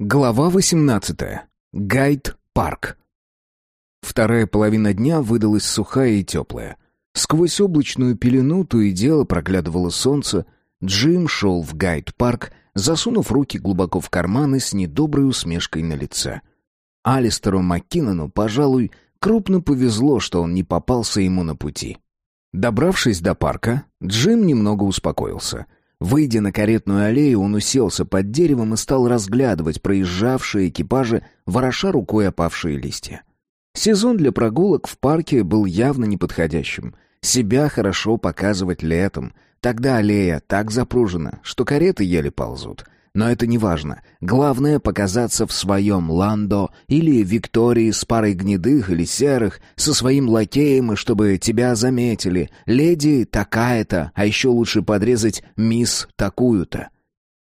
Глава 18. Гайд-парк. Вторая половина дня выдалась сухая и теплая. Сквозь облачную пелену то и дело проглядывало солнце. Джим шел в гайд-парк, засунув руки глубоко в карманы с недоброй усмешкой на лице. Алистеру Маккинону, пожалуй, крупно повезло, что он не попался ему на пути. Добравшись до парка, Джим немного успокоился — Выйдя на каретную аллею, он уселся под деревом и стал разглядывать проезжавшие экипажи, вороша рукой опавшие листья. Сезон для прогулок в парке был явно неподходящим. Себя хорошо показывать летом. Тогда аллея так запружена, что кареты еле ползут. Но это не важно. Главное — показаться в своем ландо или Виктории с парой гнедых или серых, со своим лакеем, и чтобы тебя заметили. Леди такая-то, а еще лучше подрезать мисс такую-то.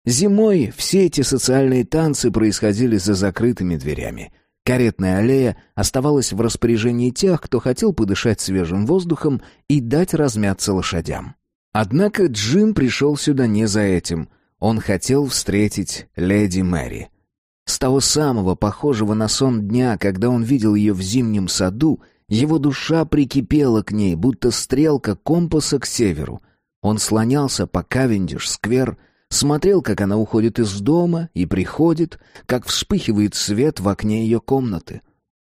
Зимой все эти социальные танцы происходили за закрытыми дверями. Каретная аллея оставалась в распоряжении тех, кто хотел подышать свежим воздухом и дать размяться лошадям. Однако Джим пришел сюда не за этим — он хотел встретить леди Мэри. С того самого похожего на сон дня, когда он видел ее в зимнем саду, его душа прикипела к ней, будто стрелка компаса к северу. Он слонялся по Кавендиш-сквер, смотрел, как она уходит из дома и приходит, как вспыхивает свет в окне ее комнаты.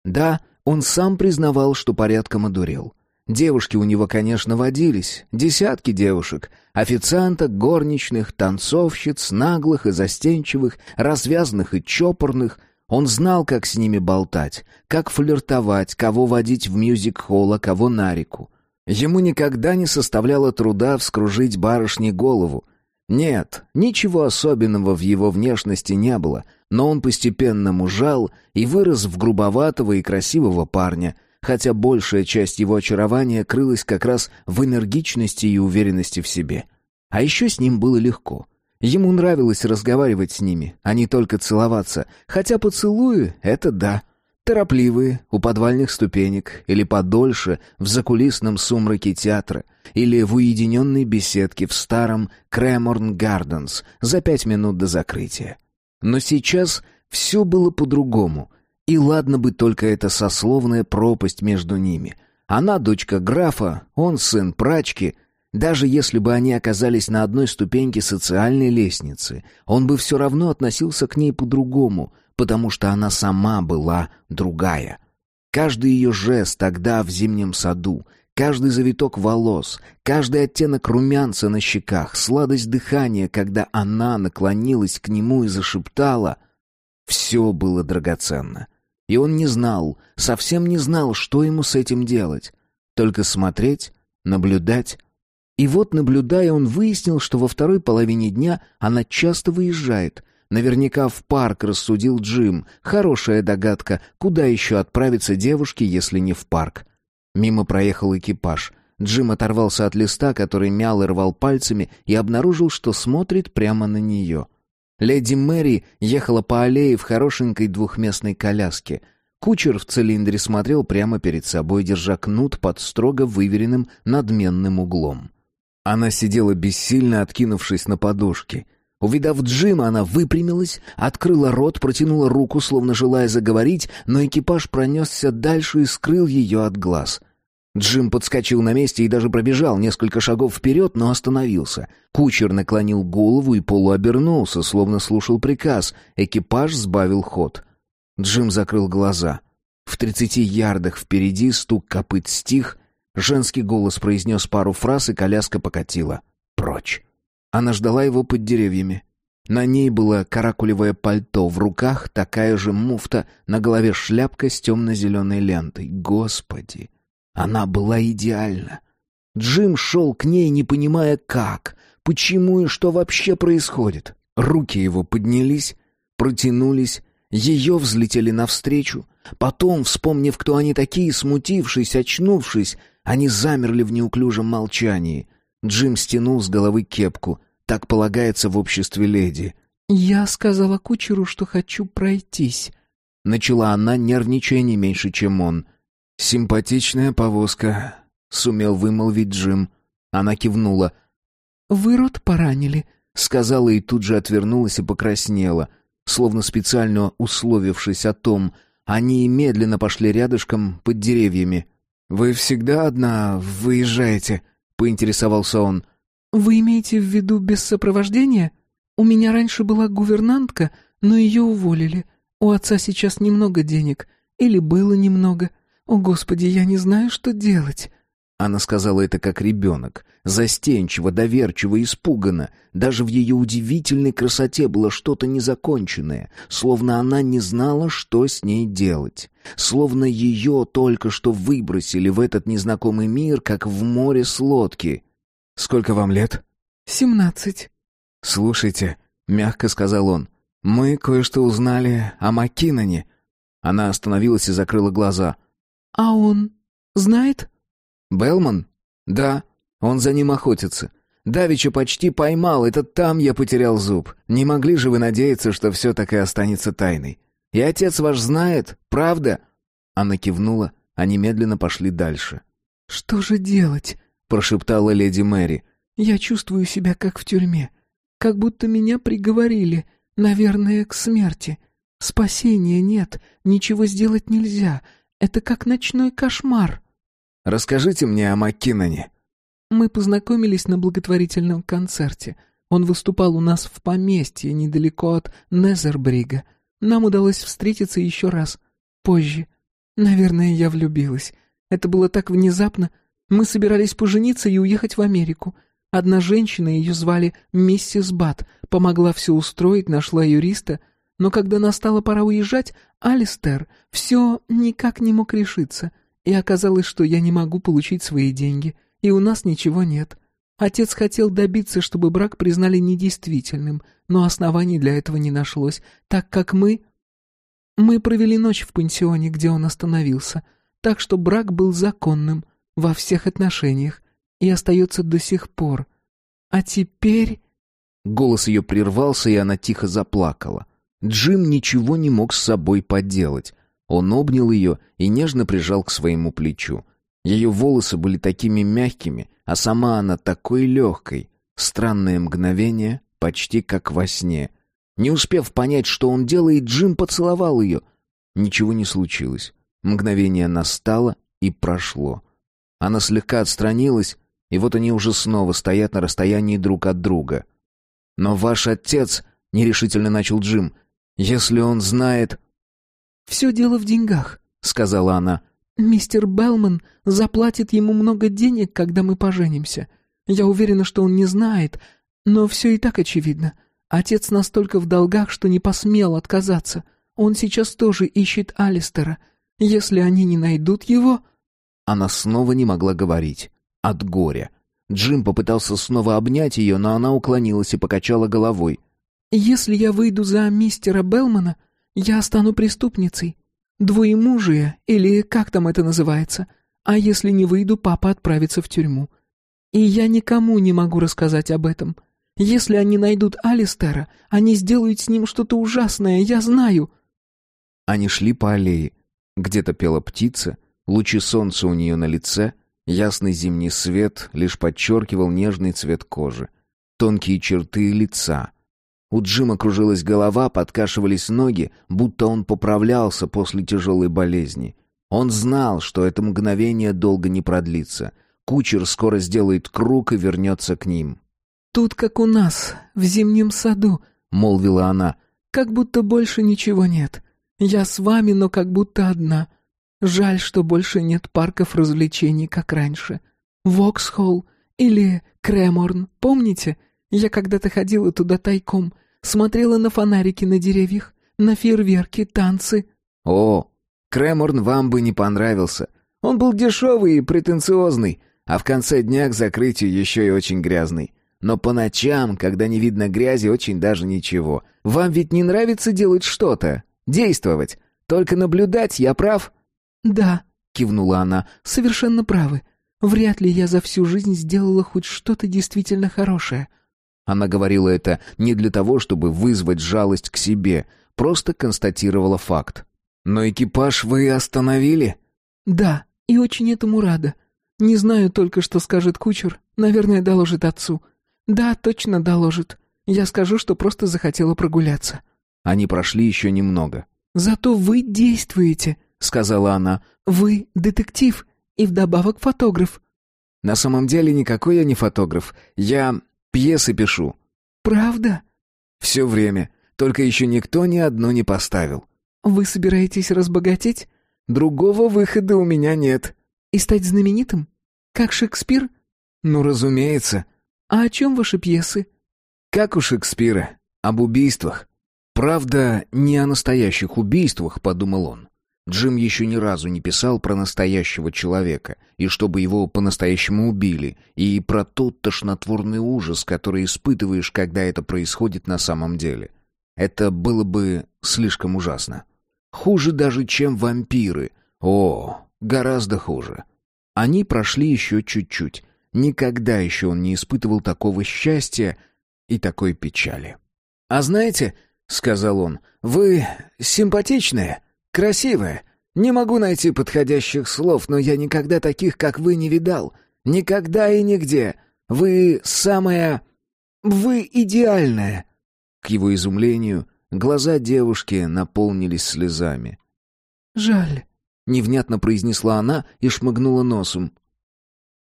Да, он сам признавал, что порядком одурел. Девушки у него, конечно, водились, десятки девушек, официанток, горничных, танцовщиц, наглых и застенчивых, развязных и чопорных. Он знал, как с ними болтать, как флиртовать, кого водить в мюзик-холл, а кого на реку. Ему никогда не составляло труда вскружить барышне голову. Нет, ничего особенного в его внешности не было, но он постепенно мужал и вырос в грубоватого и красивого парня — хотя большая часть его очарования крылась как раз в энергичности и уверенности в себе. А еще с ним было легко. Ему нравилось разговаривать с ними, а не только целоваться, хотя поцелуи — это да. Торопливые, у подвальных ступенек, или подольше, в закулисном сумраке театра, или в уединенной беседке в старом Креморн Гарденс за пять минут до закрытия. Но сейчас все было по-другому — и ладно бы только эта сословная пропасть между ними. Она дочка графа, он сын прачки. Даже если бы они оказались на одной ступеньке социальной лестницы, он бы все равно относился к ней по-другому, потому что она сама была другая. Каждый ее жест тогда в зимнем саду, каждый завиток волос, каждый оттенок румянца на щеках, сладость дыхания, когда она наклонилась к нему и зашептала — все было драгоценно. И он не знал, совсем не знал, что ему с этим делать. Только смотреть, наблюдать. И вот, наблюдая, он выяснил, что во второй половине дня она часто выезжает. Наверняка в парк, рассудил Джим. Хорошая догадка, куда еще отправиться девушке, если не в парк. Мимо проехал экипаж. Джим оторвался от листа, который мял и рвал пальцами, и обнаружил, что смотрит прямо на нее — Леди Мэри ехала по аллее в хорошенькой двухместной коляске. Кучер в цилиндре смотрел прямо перед собой, держа кнут под строго выверенным надменным углом. Она сидела бессильно, откинувшись на подушки. Увидав Джима, она выпрямилась, открыла рот, протянула руку, словно желая заговорить, но экипаж пронесся дальше и скрыл ее от глаз — Джим подскочил на месте и даже пробежал несколько шагов вперед, но остановился. Кучер наклонил голову и полуобернулся, словно слушал приказ. Экипаж сбавил ход. Джим закрыл глаза. В тридцати ярдах впереди стук копыт стих, женский голос произнес пару фраз, и коляска покатила. Прочь. Она ждала его под деревьями. На ней было каракулевое пальто, в руках такая же муфта, на голове шляпка с темно-зеленой лентой. Господи! Она была идеальна. Джим шел к ней, не понимая как, почему и что вообще происходит. Руки его поднялись, протянулись, ее взлетели навстречу. Потом, вспомнив, кто они такие, смутившись, очнувшись, они замерли в неуклюжем молчании. Джим стянул с головы кепку. Так полагается в обществе леди. «Я сказала кучеру, что хочу пройтись», — начала она, нервничая не меньше, чем он — «Симпатичная повозка», — сумел вымолвить Джим. Она кивнула. «Вы рот поранили», — сказала и тут же отвернулась и покраснела. Словно специально условившись о том, они медленно пошли рядышком под деревьями. «Вы всегда одна выезжаете?» — поинтересовался он. «Вы имеете в виду без сопровождения? У меня раньше была гувернантка, но ее уволили. У отца сейчас немного денег. Или было немного. О, Господи, я не знаю, что делать». Она сказала это как ребенок, застенчиво, доверчиво, испуганно. Даже в ее удивительной красоте было что-то незаконченное, словно она не знала, что с ней делать. Словно ее только что выбросили в этот незнакомый мир, как в море с лодки. «Сколько вам лет?» «Семнадцать». «Слушайте», — мягко сказал он, — «мы кое-что узнали о Маккиноне». Она остановилась и закрыла глаза. «А он знает?» «Белман?» «Да, он за ним охотится. Давича почти поймал, это там я потерял зуб. Не могли же вы надеяться, что все так и останется тайной? И отец ваш знает, правда?» Она кивнула, они медленно пошли дальше. «Что же делать?» — прошептала леди Мэри. «Я чувствую себя как в тюрьме. Как будто меня приговорили, наверное, к смерти. Спасения нет, ничего сделать нельзя. Это как ночной кошмар». Расскажите мне о Маккиноне». «Мы познакомились на благотворительном концерте. Он выступал у нас в поместье, недалеко от Незербрига. Нам удалось встретиться еще раз. Позже. Наверное, я влюбилась. Это было так внезапно. Мы собирались пожениться и уехать в Америку. Одна женщина, ее звали миссис Бат, помогла все устроить, нашла юриста. Но когда настала пора уезжать, Алистер все никак не мог решиться. И оказалось, что я не могу получить свои деньги, и у нас ничего нет. Отец хотел добиться, чтобы брак признали недействительным, но оснований для этого не нашлось, так как мы... Мы провели ночь в пансионе, где он остановился, так что брак был законным во всех отношениях и остается до сих пор. А теперь... Голос ее прервался, и она тихо заплакала. Джим ничего не мог с собой поделать. Он обнял ее и нежно прижал к своему плечу. Ее волосы были такими мягкими, а сама она такой легкой. Странное мгновение, почти как во сне. Не успев понять, что он делает, Джим поцеловал ее. Ничего не случилось. Мгновение настало и прошло. Она слегка отстранилась, и вот они уже снова стоят на расстоянии друг от друга. «Но ваш отец...» — нерешительно начал Джим. «Если он знает...» «Все дело в деньгах», — сказала она. «Мистер Белман заплатит ему много денег, когда мы поженимся. Я уверена, что он не знает, но все и так очевидно. Отец настолько в долгах, что не посмел отказаться. Он сейчас тоже ищет Алистера. Если они не найдут его...» Она снова не могла говорить. От горя. Джим попытался снова обнять ее, но она уклонилась и покачала головой. «Если я выйду за мистера Белмана, я стану преступницей. Двоемужие, или как там это называется. А если не выйду, папа отправится в тюрьму. И я никому не могу рассказать об этом. Если они найдут Алистера, они сделают с ним что-то ужасное, я знаю». Они шли по аллее. Где-то пела птица, лучи солнца у нее на лице, ясный зимний свет лишь подчеркивал нежный цвет кожи, тонкие черты лица — у Джима кружилась голова, подкашивались ноги, будто он поправлялся после тяжелой болезни. Он знал, что это мгновение долго не продлится. Кучер скоро сделает круг и вернется к ним. «Тут как у нас, в зимнем саду», — молвила она. «Как будто больше ничего нет. Я с вами, но как будто одна. Жаль, что больше нет парков развлечений, как раньше. Воксхолл или Креморн, помните?» Я когда-то ходила туда тайком, смотрела на фонарики на деревьях, на фейерверки, танцы». «О, Креморн вам бы не понравился. Он был дешевый и претенциозный, а в конце дня к закрытию еще и очень грязный. Но по ночам, когда не видно грязи, очень даже ничего. Вам ведь не нравится делать что-то, действовать, только наблюдать, я прав?» «Да», — кивнула она, — «совершенно правы. Вряд ли я за всю жизнь сделала хоть что-то действительно хорошее». Она говорила это не для того, чтобы вызвать жалость к себе, просто констатировала факт. «Но экипаж вы остановили?» «Да, и очень этому рада. Не знаю только, что скажет кучер. Наверное, доложит отцу. Да, точно доложит. Я скажу, что просто захотела прогуляться». Они прошли еще немного. «Зато вы действуете», — сказала она. «Вы детектив и вдобавок фотограф». «На самом деле никакой я не фотограф. Я пьесы пишу». «Правда?» «Все время. Только еще никто ни одну не поставил». «Вы собираетесь разбогатеть?» «Другого выхода у меня нет». «И стать знаменитым? Как Шекспир?» «Ну, разумеется». «А о чем ваши пьесы?» «Как у Шекспира. Об убийствах». «Правда, не о настоящих убийствах», — подумал он. Джим еще ни разу не писал про настоящего человека, и чтобы его по-настоящему убили, и про тот тошнотворный ужас, который испытываешь, когда это происходит на самом деле. Это было бы слишком ужасно. Хуже даже, чем вампиры. О, гораздо хуже. Они прошли еще чуть-чуть. Никогда еще он не испытывал такого счастья и такой печали. «А знаете, — сказал он, — вы симпатичные, красивые. Не могу найти подходящих слов, но я никогда таких, как вы, не видал. Никогда и нигде. Вы самая... Вы идеальная». К его изумлению глаза девушки наполнились слезами. «Жаль», — невнятно произнесла она и шмыгнула носом.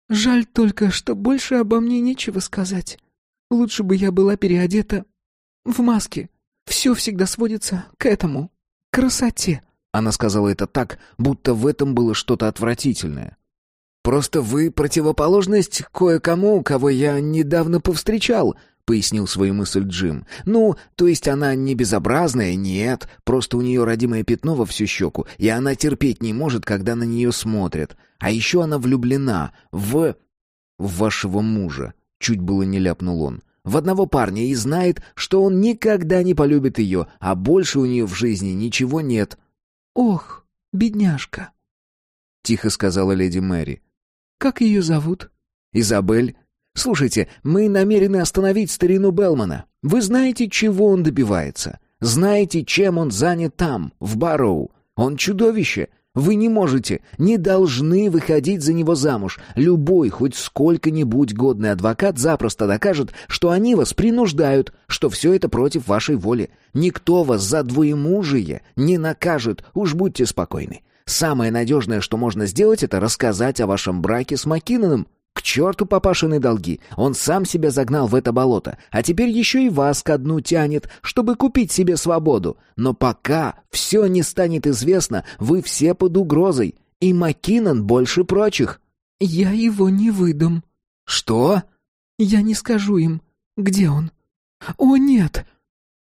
«Жаль только, что больше обо мне нечего сказать. Лучше бы я была переодета в маске. Все всегда сводится к этому, красоте». Она сказала это так, будто в этом было что-то отвратительное. «Просто вы противоположность кое-кому, кого я недавно повстречал», — пояснил свою мысль Джим. «Ну, то есть она не безобразная, нет, просто у нее родимое пятно во всю щеку, и она терпеть не может, когда на нее смотрят. А еще она влюблена в... в вашего мужа», — чуть было не ляпнул он. «В одного парня и знает, что он никогда не полюбит ее, а больше у нее в жизни ничего нет». «Ох, бедняжка», — тихо сказала леди Мэри. «Как ее зовут?» «Изабель. Слушайте, мы намерены остановить старину Белмана. Вы знаете, чего он добивается? Знаете, чем он занят там, в Барроу? Он чудовище. Вы не можете, не должны выходить за него замуж. Любой, хоть сколько-нибудь годный адвокат запросто докажет, что они вас принуждают, что все это против вашей воли. Никто вас за двоемужие не накажет, уж будьте спокойны. Самое надежное, что можно сделать, это рассказать о вашем браке с Маккиноном. К черту папашины долги. Он сам себя загнал в это болото, а теперь еще и вас ко дну тянет, чтобы купить себе свободу. Но пока все не станет известно, вы все под угрозой. И Маккинон больше прочих. «Я его не выдам». «Что?» «Я не скажу им. Где он?» «О, нет!»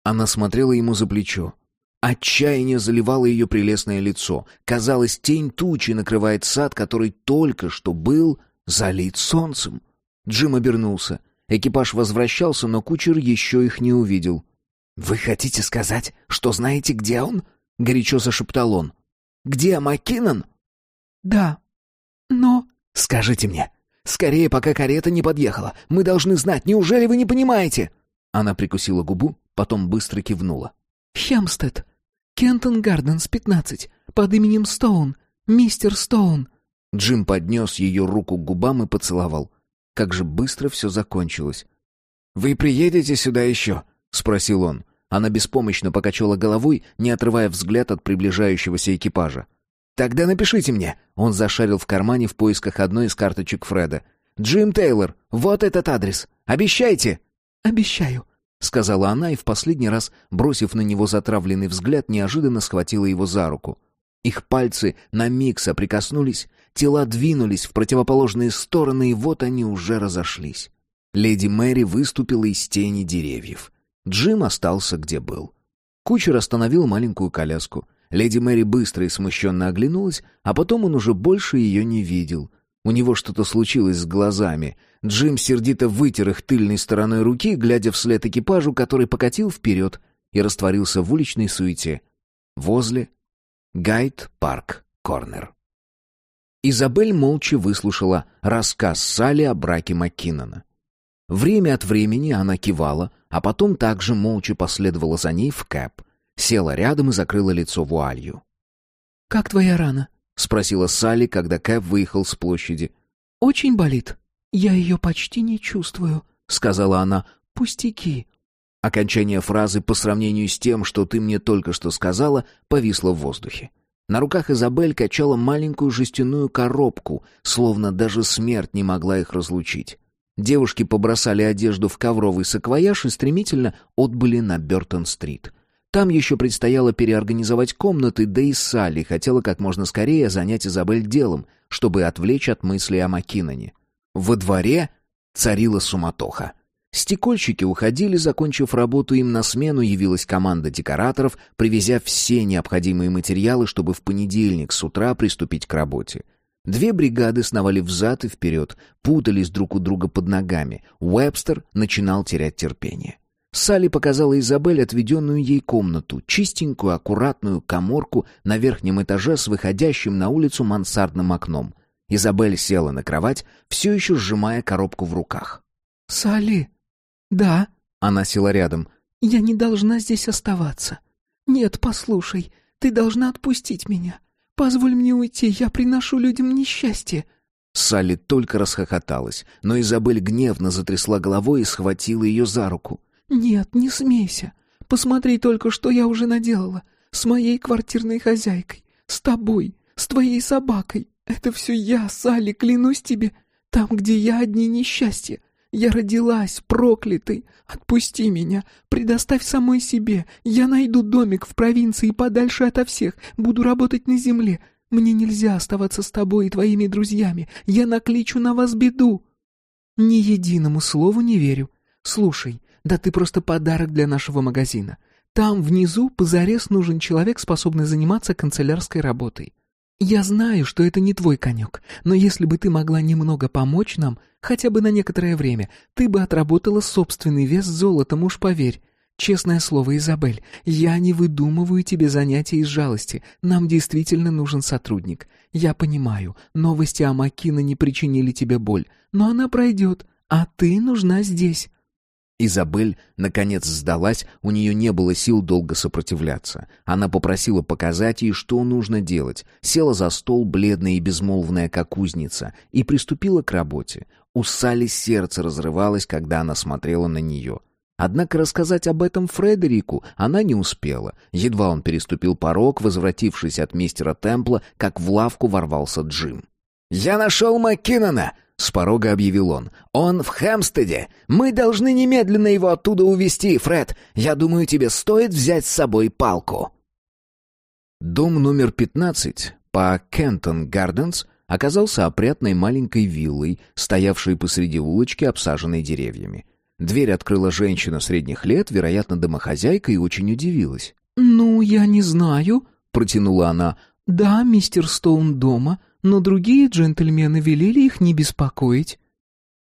Она смотрела ему за плечо. Отчаяние заливало ее прелестное лицо. Казалось, тень тучи накрывает сад, который только что был залит солнцем. Джим обернулся. Экипаж возвращался, но кучер еще их не увидел. «Вы хотите сказать, что знаете, где он?» — горячо зашептал он. «Где Маккинон?» «Да, но...» «Скажите мне, скорее, пока карета не подъехала. Мы должны знать, неужели вы не понимаете?» Она прикусила губу, потом быстро кивнула. «Хемстед. Кентон Гарденс, 15. Под именем Стоун. Мистер Стоун. Джим поднес ее руку к губам и поцеловал. Как же быстро все закончилось. «Вы приедете сюда еще?» — спросил он. Она беспомощно покачала головой, не отрывая взгляд от приближающегося экипажа. «Тогда напишите мне!» Он зашарил в кармане в поисках одной из карточек Фреда. «Джим Тейлор, вот этот адрес. Обещайте!» «Обещаю», — сказала она и в последний раз, бросив на него затравленный взгляд, неожиданно схватила его за руку. Их пальцы на миг соприкоснулись, Тела двинулись в противоположные стороны, и вот они уже разошлись. Леди Мэри выступила из тени деревьев. Джим остался где был. Кучер остановил маленькую коляску. Леди Мэри быстро и смущенно оглянулась, а потом он уже больше ее не видел. У него что-то случилось с глазами. Джим сердито вытер их тыльной стороной руки, глядя вслед экипажу, который покатил вперед и растворился в уличной суете. Возле Гайд-парк-корнер. Изабель молча выслушала рассказ Салли о браке Маккинона. Время от времени она кивала, а потом также молча последовала за ней в кэп, села рядом и закрыла лицо вуалью. «Как твоя рана?» — спросила Салли, когда Кэп выехал с площади. «Очень болит. Я ее почти не чувствую», — сказала она. «Пустяки». Окончание фразы по сравнению с тем, что ты мне только что сказала, повисло в воздухе. На руках Изабель качала маленькую жестяную коробку, словно даже смерть не могла их разлучить. Девушки побросали одежду в ковровый саквояж и стремительно отбыли на Бёртон-стрит. Там еще предстояло переорганизовать комнаты, да и Салли хотела как можно скорее занять Изабель делом, чтобы отвлечь от мыслей о Маккиноне. Во дворе царила суматоха. Стекольщики уходили, закончив работу, им на смену явилась команда декораторов, привезя все необходимые материалы, чтобы в понедельник с утра приступить к работе. Две бригады сновали взад и вперед, путались друг у друга под ногами. Уэбстер начинал терять терпение. Салли показала Изабель отведенную ей комнату, чистенькую, аккуратную коморку на верхнем этаже с выходящим на улицу мансардным окном. Изабель села на кровать, все еще сжимая коробку в руках. «Салли!» «Да». Она села рядом. «Я не должна здесь оставаться. Нет, послушай, ты должна отпустить меня. Позволь мне уйти, я приношу людям несчастье». Салли только расхохоталась, но Изабель гневно затрясла головой и схватила ее за руку. «Нет, не смейся. Посмотри только, что я уже наделала. С моей квартирной хозяйкой, с тобой, с твоей собакой. Это все я, Салли, клянусь тебе. Там, где я, одни несчастья. Я родилась проклятой. Отпусти меня, предоставь самой себе. Я найду домик в провинции подальше ото всех. Буду работать на земле. Мне нельзя оставаться с тобой и твоими друзьями. Я накличу на вас беду. Ни единому слову не верю. Слушай, да ты просто подарок для нашего магазина. Там внизу позарез нужен человек, способный заниматься канцелярской работой. Я знаю, что это не твой конек, но если бы ты могла немного помочь нам, хотя бы на некоторое время, ты бы отработала собственный вес золотом, уж поверь. Честное слово, Изабель, я не выдумываю тебе занятия из жалости. Нам действительно нужен сотрудник. Я понимаю, новости о Макина не причинили тебе боль, но она пройдет, а ты нужна здесь. Изабель, наконец, сдалась, у нее не было сил долго сопротивляться. Она попросила показать ей, что нужно делать, села за стол, бледная и безмолвная, как узница, и приступила к работе. У Салли сердце разрывалось, когда она смотрела на нее. Однако рассказать об этом Фредерику она не успела. Едва он переступил порог, возвратившись от мистера Темпла, как в лавку ворвался Джим. «Я нашел Маккинона!» — с порога объявил он. «Он в Хэмстеде. Мы должны немедленно его оттуда увезти, Фред. Я думаю, тебе стоит взять с собой палку». Дом номер 15 по Кентон Гарденс оказался опрятной маленькой виллой, стоявшей посреди улочки, обсаженной деревьями. Дверь открыла женщина средних лет, вероятно, домохозяйка, и очень удивилась. «Ну, я не знаю», — протянула она. «Да, мистер Стоун дома, но другие джентльмены велели их не беспокоить».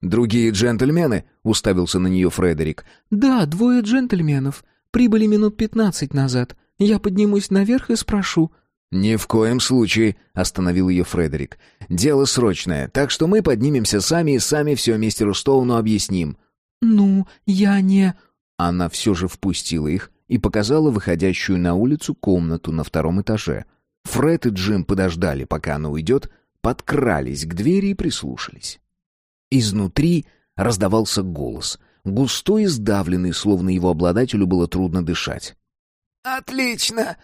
«Другие джентльмены?» — уставился на нее Фредерик. «Да, двое джентльменов. Прибыли минут пятнадцать назад. Я поднимусь наверх и спрошу». «Ни в коем случае», — остановил ее Фредерик. «Дело срочное, так что мы поднимемся сами и сами все мистеру Стоуну объясним». «Ну, я не...» Она все же впустила их и показала выходящую на улицу комнату на втором этаже. Фред и Джим подождали, пока она уйдет, подкрались к двери и прислушались. Изнутри раздавался голос, густой и сдавленный, словно его обладателю было трудно дышать. «Отлично!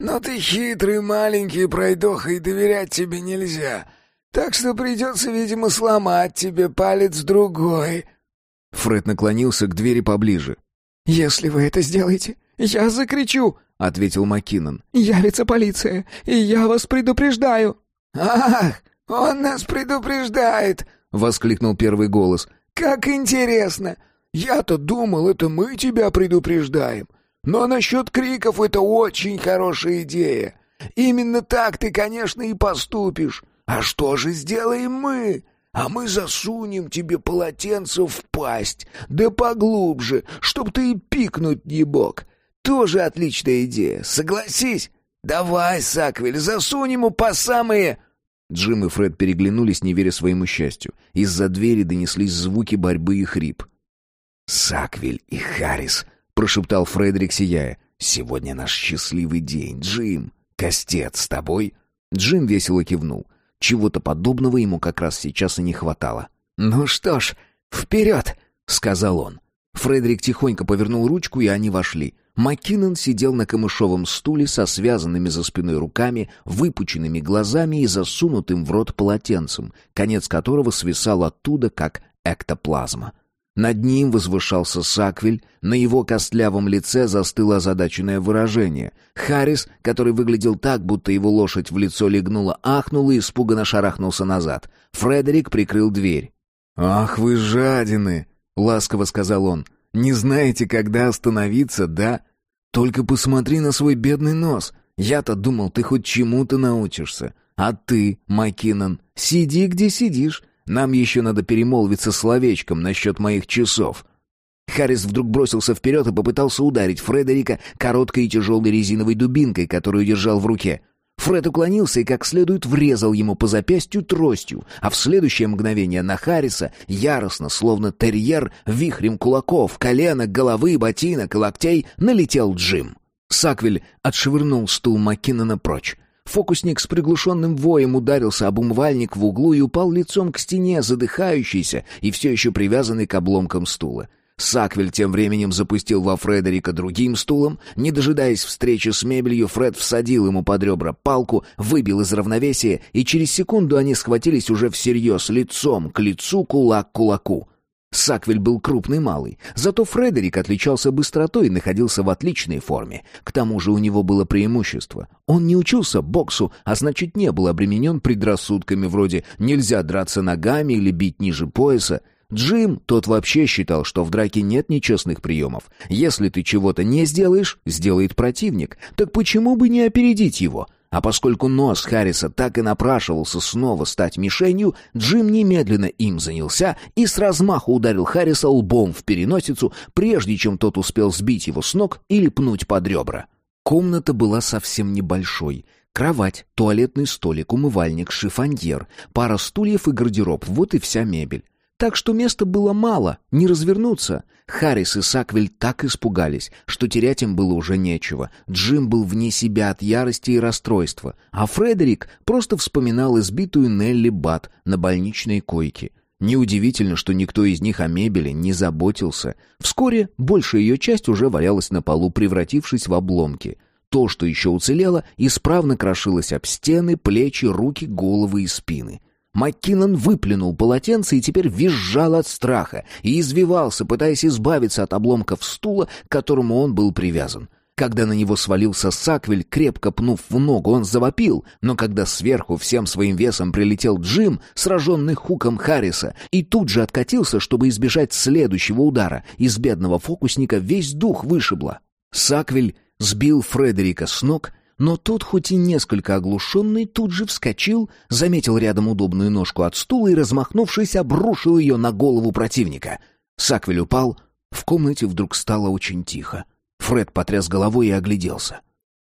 Но ты хитрый маленький пройдоха, и доверять тебе нельзя. Так что придется, видимо, сломать тебе палец другой». Фред наклонился к двери поближе. «Если вы это сделаете, я закричу!» — ответил Маккинон. «Явится полиция, и я вас предупреждаю!» «Ах, он нас предупреждает!» — воскликнул первый голос. «Как интересно! Я-то думал, это мы тебя предупреждаем. Но насчет криков это очень хорошая идея. Именно так ты, конечно, и поступишь. А что же сделаем мы? А мы засунем тебе полотенце в пасть, да поглубже, чтоб ты и пикнуть не мог. Тоже отличная идея, согласись? Давай, Саквель, засунь ему по самые...» Джим и Фред переглянулись, не веря своему счастью. Из-за двери донеслись звуки борьбы и хрип. «Саквель и Харрис», — прошептал Фредерик, сияя. «Сегодня наш счастливый день, Джим. Костец с тобой?» Джим весело кивнул. Чего-то подобного ему как раз сейчас и не хватало. «Ну что ж, вперед!» — сказал он. Фредерик тихонько повернул ручку, и они вошли. Маккинон сидел на камышовом стуле со связанными за спиной руками, выпученными глазами и засунутым в рот полотенцем, конец которого свисал оттуда, как эктоплазма. Над ним возвышался Саквиль, на его костлявом лице застыло озадаченное выражение. Харрис, который выглядел так, будто его лошадь в лицо легнула, ахнул и испуганно шарахнулся назад. Фредерик прикрыл дверь. «Ах вы жадины!» — ласково сказал он. Не знаете, когда остановиться, да? Только посмотри на свой бедный нос. Я-то думал, ты хоть чему-то научишься. А ты, Маккинон, сиди, где сидишь. Нам еще надо перемолвиться словечком насчет моих часов». Харрис вдруг бросился вперед и попытался ударить Фредерика короткой и тяжелой резиновой дубинкой, которую держал в руке. Фред уклонился и как следует врезал ему по запястью тростью, а в следующее мгновение на Харриса, яростно, словно терьер, вихрем кулаков, коленок, головы, ботинок и локтей, налетел Джим. Саквиль отшвырнул стул Маккинона прочь. Фокусник с приглушенным воем ударился об умывальник в углу и упал лицом к стене, задыхающийся и все еще привязанный к обломкам стула. Саквель тем временем запустил во Фредерика другим стулом. Не дожидаясь встречи с мебелью, Фред всадил ему под ребра палку, выбил из равновесия, и через секунду они схватились уже всерьез, лицом к лицу, кулак к кулаку. Саквель был крупный малый, зато Фредерик отличался быстротой и находился в отличной форме. К тому же у него было преимущество. Он не учился боксу, а значит не был обременен предрассудками вроде «нельзя драться ногами» или «бить ниже пояса». Джим, тот вообще считал, что в драке нет нечестных приемов. Если ты чего-то не сделаешь, сделает противник. Так почему бы не опередить его? А поскольку нос Харриса так и напрашивался снова стать мишенью, Джим немедленно им занялся и с размаху ударил Харриса лбом в переносицу, прежде чем тот успел сбить его с ног или пнуть под ребра. Комната была совсем небольшой. Кровать, туалетный столик, умывальник, шифоньер, пара стульев и гардероб — вот и вся мебель. Так что места было мало, не развернуться. Харрис и Саквель так испугались, что терять им было уже нечего. Джим был вне себя от ярости и расстройства, а Фредерик просто вспоминал избитую Нелли Бат на больничной койке. Неудивительно, что никто из них о мебели не заботился. Вскоре большая ее часть уже валялась на полу, превратившись в обломки. То, что еще уцелело, исправно крошилось об стены, плечи, руки, головы и спины. Маккинон выплюнул полотенце и теперь визжал от страха и извивался, пытаясь избавиться от обломков стула, к которому он был привязан. Когда на него свалился Саквель, крепко пнув в ногу, он завопил, но когда сверху всем своим весом прилетел Джим, сраженный хуком Харриса, и тут же откатился, чтобы избежать следующего удара, из бедного фокусника весь дух вышибло. Саквель сбил Фредерика с ног — но тот, хоть и несколько оглушенный, тут же вскочил, заметил рядом удобную ножку от стула и, размахнувшись, обрушил ее на голову противника. Саквель упал, в комнате вдруг стало очень тихо. Фред потряс головой и огляделся.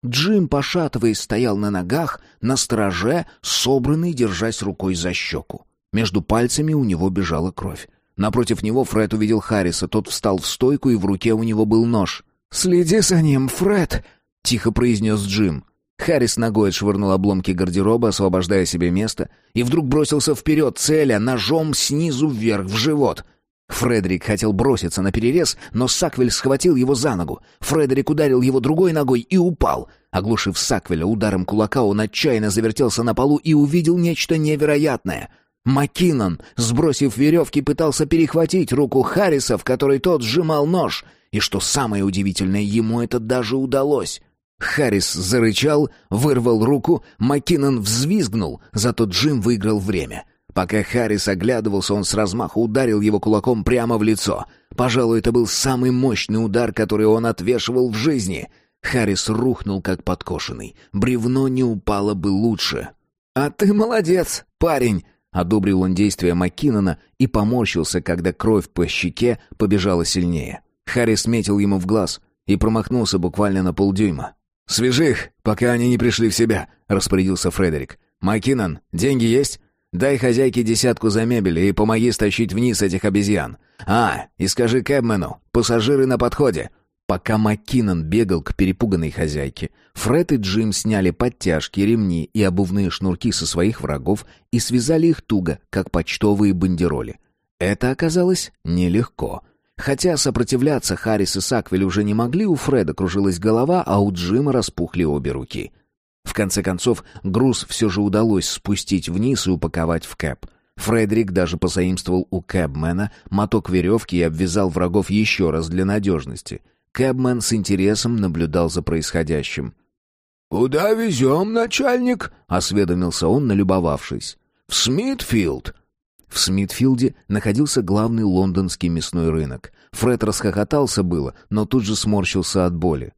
Джим, пошатываясь, стоял на ногах, на стороже, собранный, держась рукой за щеку. Между пальцами у него бежала кровь. Напротив него Фред увидел Харриса, тот встал в стойку, и в руке у него был нож. «Следи за ним, Фред!» — тихо произнес Джим. Харрис ногой отшвырнул обломки гардероба, освобождая себе место, и вдруг бросился вперед, целя ножом снизу вверх в живот. Фредерик хотел броситься на перерез, но Саквель схватил его за ногу. Фредерик ударил его другой ногой и упал. Оглушив Саквеля ударом кулака, он отчаянно завертелся на полу и увидел нечто невероятное. Маккинон, сбросив веревки, пытался перехватить руку Харриса, в которой тот сжимал нож. И что самое удивительное, ему это даже удалось. Харрис зарычал, вырвал руку, Маккинон взвизгнул, зато Джим выиграл время. Пока Харрис оглядывался, он с размаху ударил его кулаком прямо в лицо. Пожалуй, это был самый мощный удар, который он отвешивал в жизни. Харрис рухнул, как подкошенный. Бревно не упало бы лучше. «А ты молодец, парень!» — одобрил он действия Маккинона и поморщился, когда кровь по щеке побежала сильнее. Харрис метил ему в глаз и промахнулся буквально на полдюйма. «Свяжи их, пока они не пришли в себя», — распорядился Фредерик. «Маккинон, деньги есть? Дай хозяйке десятку за мебель и помоги стащить вниз этих обезьян. А, и скажи Кэбмену, пассажиры на подходе». Пока Маккинон бегал к перепуганной хозяйке, Фред и Джим сняли подтяжки, ремни и обувные шнурки со своих врагов и связали их туго, как почтовые бандероли. Это оказалось нелегко — Хотя сопротивляться Харрис и Саквель уже не могли, у Фреда кружилась голова, а у Джима распухли обе руки. В конце концов, груз все же удалось спустить вниз и упаковать в кэп. Фредерик даже позаимствовал у кэбмена моток веревки и обвязал врагов еще раз для надежности. Кэбмен с интересом наблюдал за происходящим. «Куда везем, начальник?» — осведомился он, налюбовавшись. «В Смитфилд». В Смитфилде находился главный лондонский мясной рынок. Фред расхохотался было, но тут же сморщился от боли.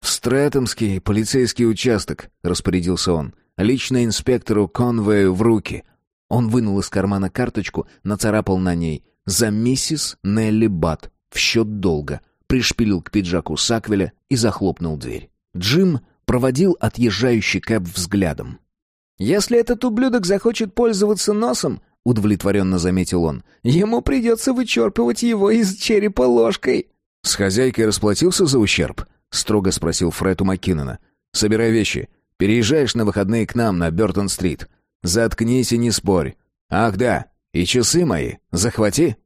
«В Стрэттемский полицейский участок», — распорядился он. «Лично инспектору Конвею в руки». Он вынул из кармана карточку, нацарапал на ней «За миссис Нелли Бат» в счет долга, пришпилил к пиджаку Саквеля и захлопнул дверь. Джим проводил отъезжающий кэб взглядом. «Если этот ублюдок захочет пользоваться носом, — удовлетворенно заметил он, — ему придется вычерпывать его из черепа ложкой». «С хозяйкой расплатился за ущерб?» — строго спросил Фред у Маккинона. «Собирай вещи. Переезжаешь на выходные к нам на Бертон-стрит. Заткнись и не спорь. Ах да, и часы мои захвати».